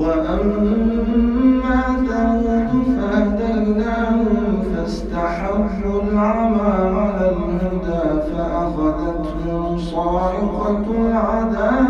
وأما ثمود فهديناهم فاستحبوا العمى على الهدى فأخذتهم صاعقة العذاب.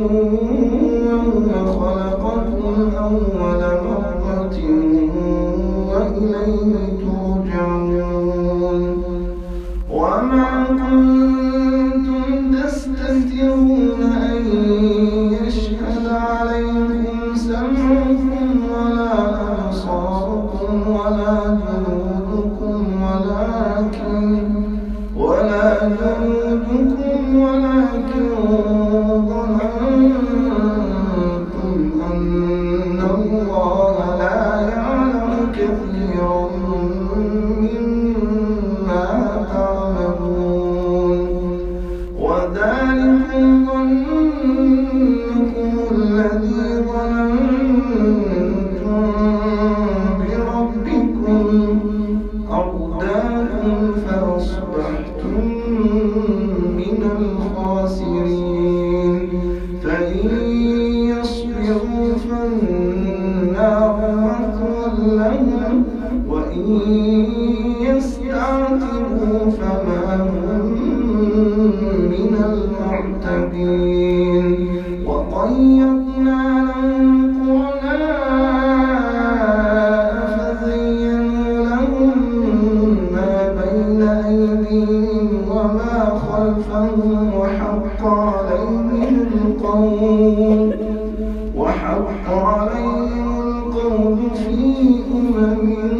وهو مما تعملون. ظنكم الذي ظننتم بربكم فأصبحتم من الخاسرين. يستعتبوا فما هم من المعتبين وقيضنا لهم قرناء فزينوا لهم ما بين أيديهم وما خلفهم وحق عليهم القول. وحق عليهم القول في أمم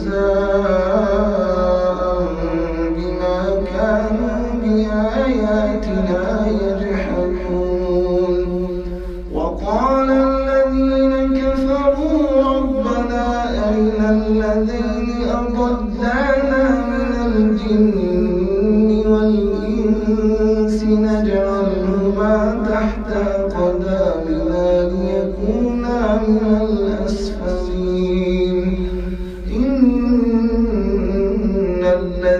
جزاء بما كانوا بآياتنا يجحدون. وقال الذين كفروا ربنا أرنا الذين أضلانا من الجن والإنس نجعلهما تحت قدامنا ليكونا من الأسفلين.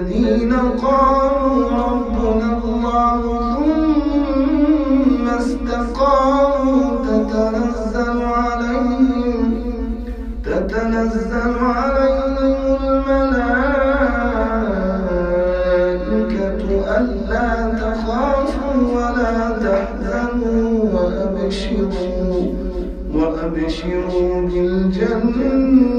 الذين قالوا ربنا الله ثم استقاموا تتنزل عليهم تتنزل عليهم الملائكة ألا تخافوا ولا تحزنوا وأبشروا وأبشروا بالجنة.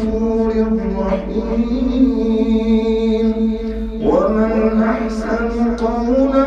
الغفور الرحيم. ومن أحسن قولا